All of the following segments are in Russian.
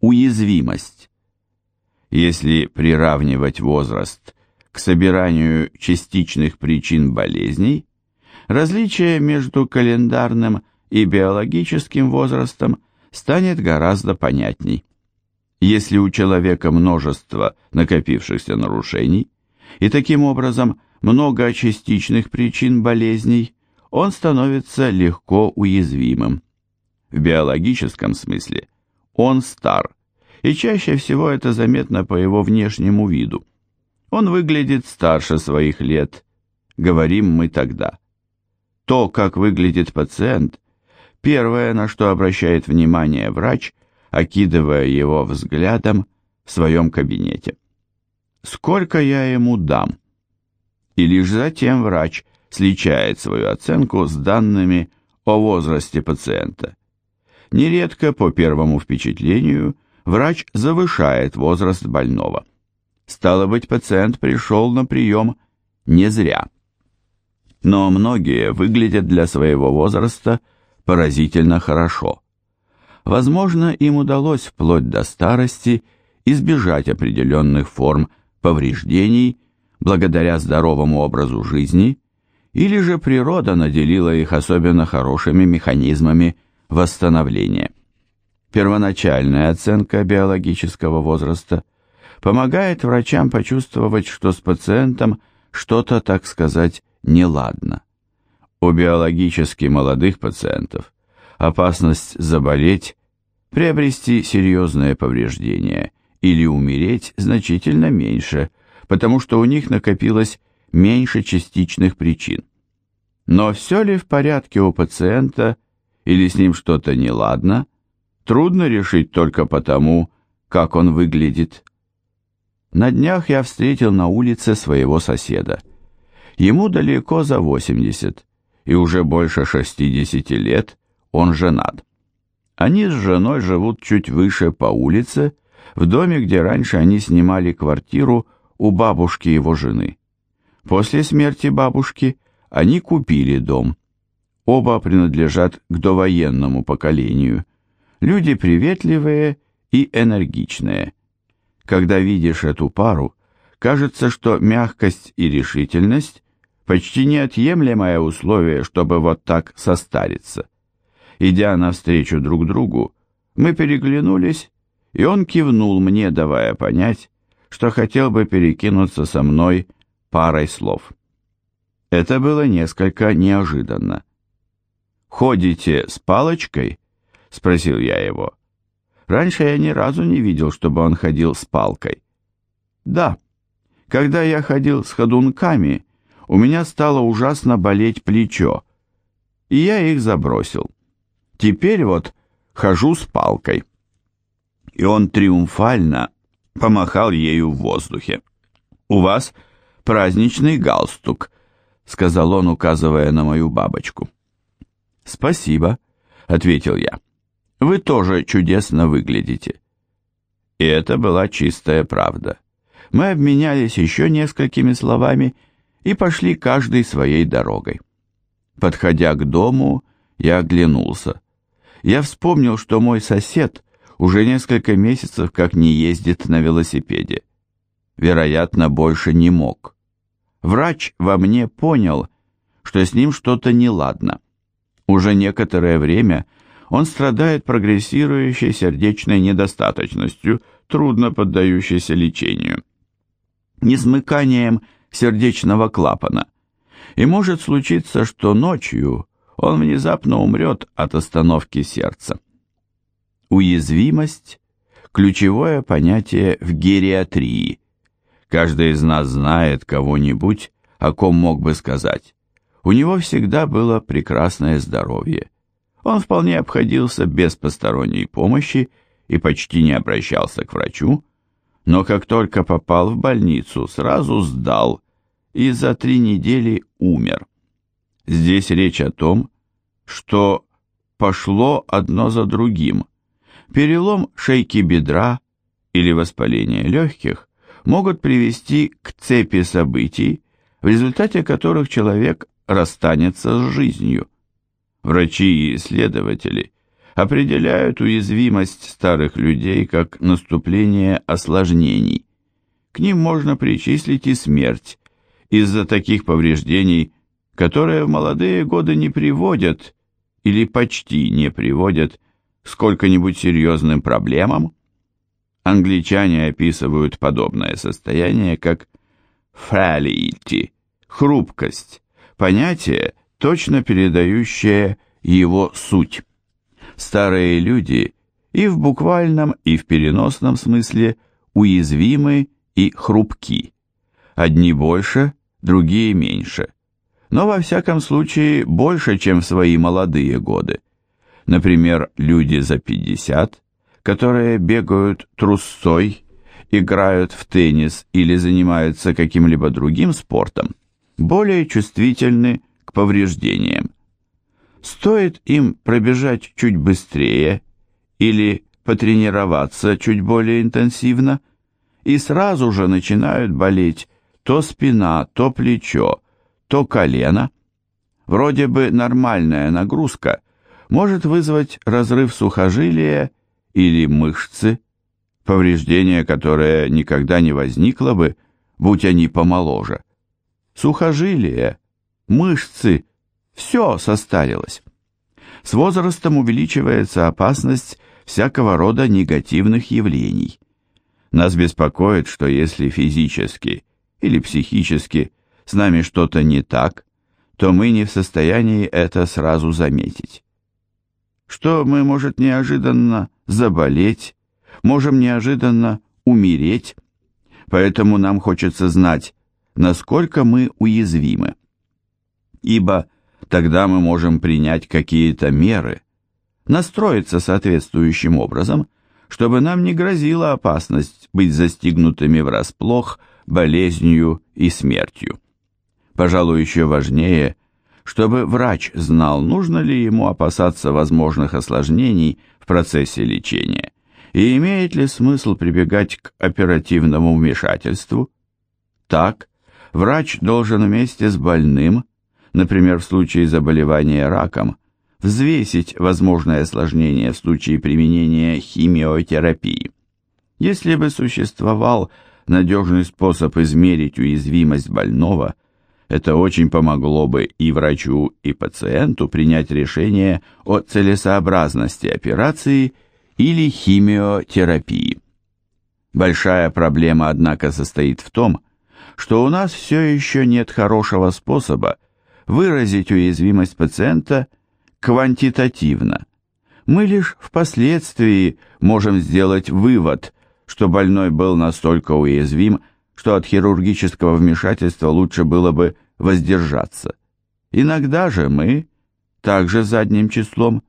Уязвимость. Если приравнивать возраст к собиранию частичных причин болезней, различие между календарным и биологическим возрастом станет гораздо понятней. Если у человека множество накопившихся нарушений, и таким образом много частичных причин болезней, он становится легко уязвимым. В биологическом смысле он стар, и чаще всего это заметно по его внешнему виду. Он выглядит старше своих лет, говорим мы тогда. То, как выглядит пациент, первое, на что обращает внимание врач, окидывая его взглядом в своем кабинете. Сколько я ему дам? И лишь затем врач сличает свою оценку с данными о возрасте пациента. Нередко по первому впечатлению врач завышает возраст больного. Стало быть, пациент пришел на прием не зря. Но многие выглядят для своего возраста поразительно хорошо. Возможно, им удалось вплоть до старости избежать определенных форм повреждений благодаря здоровому образу жизни, или же природа наделила их особенно хорошими механизмами восстановления. Первоначальная оценка биологического возраста помогает врачам почувствовать, что с пациентом что-то, так сказать, неладно. У биологически молодых пациентов опасность заболеть, приобрести серьезное повреждение или умереть значительно меньше, потому что у них накопилось меньше частичных причин. Но все ли в порядке у пациента или с ним что-то неладно, трудно решить только потому, как он выглядит. На днях я встретил на улице своего соседа. Ему далеко за 80, и уже больше 60 лет он женат. Они с женой живут чуть выше по улице, в доме, где раньше они снимали квартиру у бабушки его жены. После смерти бабушки они купили дом – Оба принадлежат к довоенному поколению. Люди приветливые и энергичные. Когда видишь эту пару, кажется, что мягкость и решительность – почти неотъемлемое условие, чтобы вот так состариться. Идя навстречу друг другу, мы переглянулись, и он кивнул мне, давая понять, что хотел бы перекинуться со мной парой слов. Это было несколько неожиданно. «Ходите с палочкой?» — спросил я его. Раньше я ни разу не видел, чтобы он ходил с палкой. «Да. Когда я ходил с ходунками, у меня стало ужасно болеть плечо, и я их забросил. Теперь вот хожу с палкой». И он триумфально помахал ею в воздухе. «У вас праздничный галстук», — сказал он, указывая на мою бабочку. «Спасибо», — ответил я. «Вы тоже чудесно выглядите». И это была чистая правда. Мы обменялись еще несколькими словами и пошли каждый своей дорогой. Подходя к дому, я оглянулся. Я вспомнил, что мой сосед уже несколько месяцев как не ездит на велосипеде. Вероятно, больше не мог. Врач во мне понял, что с ним что-то неладно. Уже некоторое время он страдает прогрессирующей сердечной недостаточностью, трудно поддающейся лечению, несмыканием сердечного клапана. И может случиться, что ночью он внезапно умрет от остановки сердца. Уязвимость – ключевое понятие в гериатрии. Каждый из нас знает кого-нибудь, о ком мог бы сказать. У него всегда было прекрасное здоровье. Он вполне обходился без посторонней помощи и почти не обращался к врачу, но как только попал в больницу, сразу сдал и за три недели умер. Здесь речь о том, что пошло одно за другим. Перелом шейки бедра или воспаление легких могут привести к цепи событий, в результате которых человек расстанется с жизнью. Врачи и исследователи определяют уязвимость старых людей как наступление осложнений. К ним можно причислить и смерть из-за таких повреждений, которые в молодые годы не приводят или почти не приводят сколько-нибудь серьезным проблемам. Англичане описывают подобное состояние как «frailty» – хрупкость, понятие, точно передающее его суть. Старые люди и в буквальном, и в переносном смысле уязвимы и хрупки. Одни больше, другие меньше. Но во всяком случае больше, чем в свои молодые годы. Например, люди за 50, которые бегают трусцой, играют в теннис или занимаются каким-либо другим спортом, более чувствительны к повреждениям. Стоит им пробежать чуть быстрее или потренироваться чуть более интенсивно, и сразу же начинают болеть то спина, то плечо, то колено. Вроде бы нормальная нагрузка может вызвать разрыв сухожилия или мышцы, повреждение, которое никогда не возникло бы, будь они помоложе. Сухожилия, мышцы, все состарилось. С возрастом увеличивается опасность всякого рода негативных явлений. Нас беспокоит, что если физически или психически с нами что-то не так, то мы не в состоянии это сразу заметить. Что мы, может, неожиданно заболеть, можем неожиданно умереть, поэтому нам хочется знать, насколько мы уязвимы. Ибо тогда мы можем принять какие-то меры, настроиться соответствующим образом, чтобы нам не грозила опасность быть застигнутыми врасплох болезнью и смертью. Пожалуй, еще важнее, чтобы врач знал, нужно ли ему опасаться возможных осложнений в процессе лечения и имеет ли смысл прибегать к оперативному вмешательству. Так, врач должен вместе с больным, например, в случае заболевания раком, взвесить возможное осложнение в случае применения химиотерапии. Если бы существовал надежный способ измерить уязвимость больного, это очень помогло бы и врачу, и пациенту принять решение о целесообразности операции или химиотерапии. Большая проблема, однако, состоит в том, что у нас все еще нет хорошего способа выразить уязвимость пациента квантитативно. Мы лишь впоследствии можем сделать вывод, что больной был настолько уязвим, что от хирургического вмешательства лучше было бы воздержаться. Иногда же мы, также задним числом,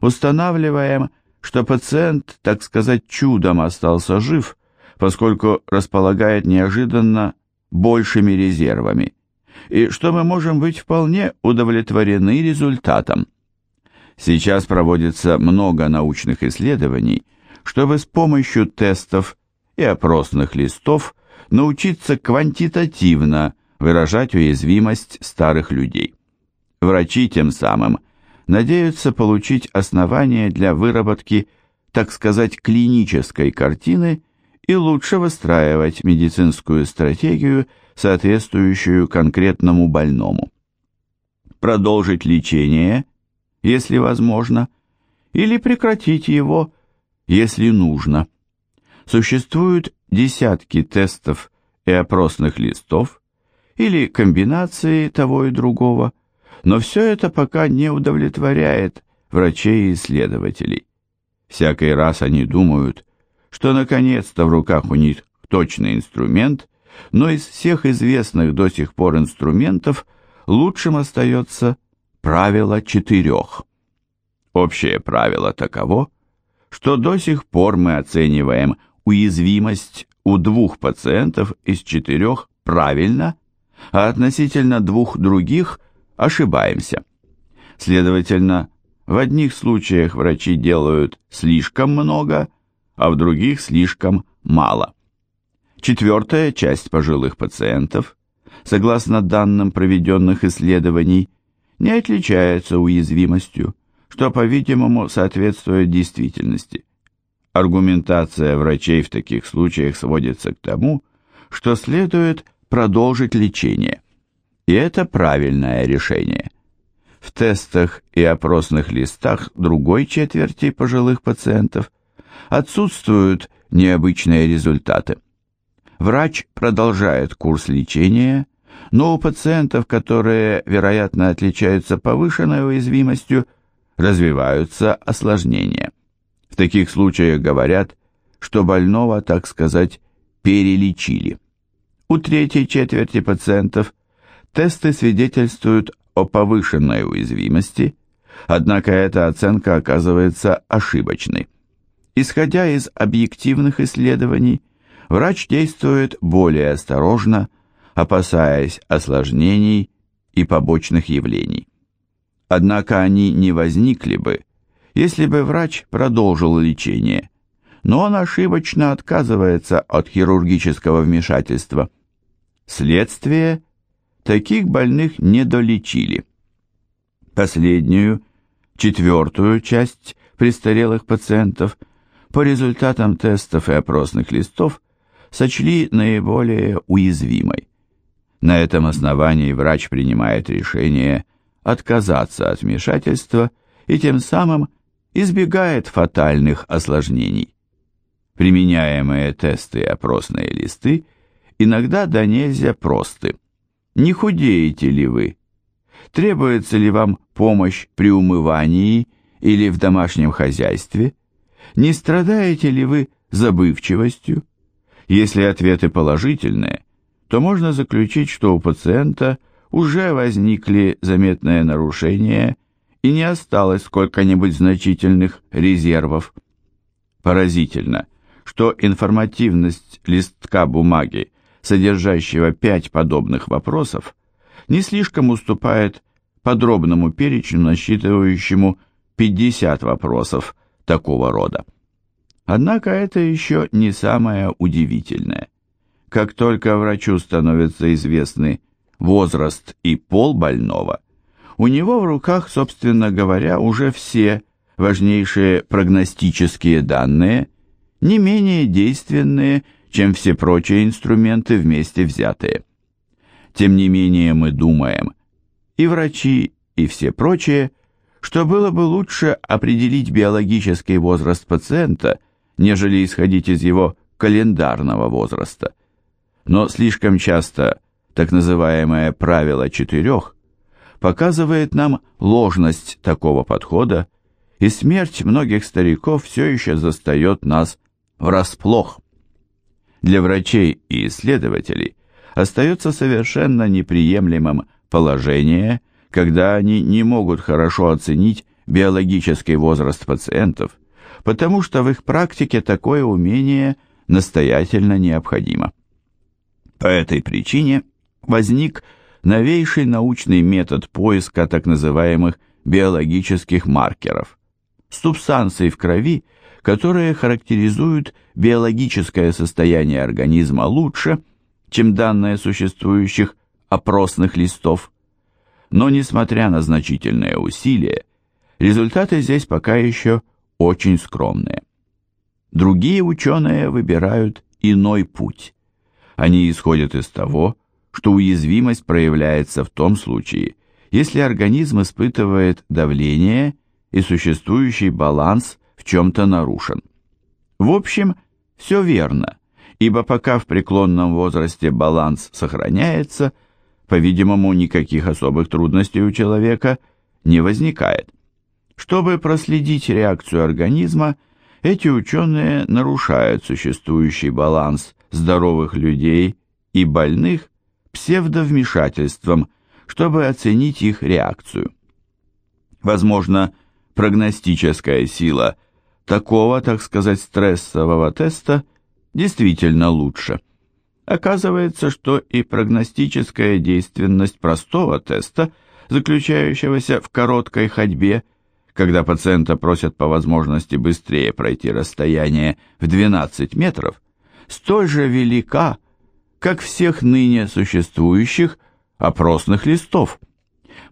устанавливаем, что пациент, так сказать, чудом остался жив, поскольку располагает неожиданно большими резервами, и что мы можем быть вполне удовлетворены результатом. Сейчас проводится много научных исследований, чтобы с помощью тестов и опросных листов научиться квантитативно выражать уязвимость старых людей. Врачи тем самым надеются получить основания для выработки, так сказать, клинической картины и лучше выстраивать медицинскую стратегию, соответствующую конкретному больному. Продолжить лечение – если возможно, или прекратить его, если нужно. Существуют десятки тестов и опросных листов, или комбинации того и другого, но все это пока не удовлетворяет врачей и исследователей. Всякий раз они думают, что наконец-то в руках у них точный инструмент, но из всех известных до сих пор инструментов лучшим остается правило четырех. Общее правило таково, что до сих пор мы оцениваем уязвимость у двух пациентов из четырех правильно, а относительно двух других ошибаемся. Следовательно, в одних случаях врачи делают слишком много, а в других слишком мало. Четвертая часть пожилых пациентов, согласно данным проведенных исследований, не отличается уязвимостью, что, по-видимому, соответствует действительности. Аргументация врачей в таких случаях сводится к тому, что следует продолжить лечение. И это правильное решение. В тестах и опросных листах другой четверти пожилых пациентов отсутствуют необычные результаты. Врач продолжает курс лечения, но у пациентов, которые, вероятно, отличаются повышенной уязвимостью, развиваются осложнения. В таких случаях говорят, что больного, так сказать, перелечили. У третьей четверти пациентов тесты свидетельствуют о повышенной уязвимости, однако эта оценка оказывается ошибочной. Исходя из объективных исследований, врач действует более осторожно, опасаясь осложнений и побочных явлений. Однако они не возникли бы, если бы врач продолжил лечение, но он ошибочно отказывается от хирургического вмешательства. Следствие – таких больных не долечили. Последнюю, четвертую часть престарелых пациентов по результатам тестов и опросных листов сочли наиболее уязвимой. На этом основании врач принимает решение отказаться от вмешательства и тем самым избегает фатальных осложнений. Применяемые тесты и опросные листы иногда до нельзя просты. Не худеете ли вы? Требуется ли вам помощь при умывании или в домашнем хозяйстве? Не страдаете ли вы забывчивостью? Если ответы положительные, то можно заключить, что у пациента уже возникли заметные нарушения и не осталось сколько-нибудь значительных резервов. Поразительно, что информативность листка бумаги, содержащего пять подобных вопросов, не слишком уступает подробному перечню, насчитывающему 50 вопросов такого рода. Однако это еще не самое удивительное. Как только врачу становятся известны возраст и пол больного – у него в руках, собственно говоря, уже все важнейшие прогностические данные, не менее действенные, чем все прочие инструменты вместе взятые. Тем не менее мы думаем, и врачи, и все прочие, что было бы лучше определить биологический возраст пациента, нежели исходить из его календарного возраста. Но слишком часто так называемое правило четырех показывает нам ложность такого подхода, и смерть многих стариков все еще застает нас врасплох. Для врачей и исследователей остается совершенно неприемлемым положение, когда они не могут хорошо оценить биологический возраст пациентов, потому что в их практике такое умение настоятельно необходимо. По этой причине возник новейший научный метод поиска так называемых биологических маркеров, субстанций в крови, которые характеризуют биологическое состояние организма лучше, чем данные существующих опросных листов. Но несмотря на значительные усилия, результаты здесь пока еще очень скромные. Другие ученые выбирают иной путь. Они исходят из того, что уязвимость проявляется в том случае, если организм испытывает давление и существующий баланс в чем-то нарушен. В общем, все верно, ибо пока в преклонном возрасте баланс сохраняется, по-видимому, никаких особых трудностей у человека не возникает. Чтобы проследить реакцию организма, эти ученые нарушают существующий баланс здоровых людей и больных псевдовмешательством, чтобы оценить их реакцию. Возможно, прогностическая сила такого, так сказать, стрессового теста действительно лучше. Оказывается, что и прогностическая действенность простого теста, заключающегося в короткой ходьбе, когда пациента просят по возможности быстрее пройти расстояние в 12 метров, столь же велика, как всех ныне существующих опросных листов,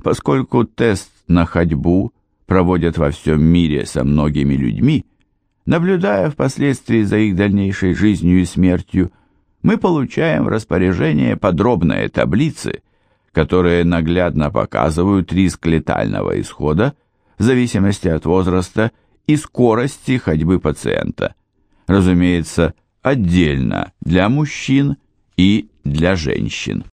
поскольку тест на ходьбу проводят во всем мире со многими людьми, наблюдая впоследствии за их дальнейшей жизнью и смертью, мы получаем в распоряжение подробные таблицы, которые наглядно показывают риск летального исхода в зависимости от возраста и скорости ходьбы пациента. Разумеется, отдельно для мужчин и для женщин.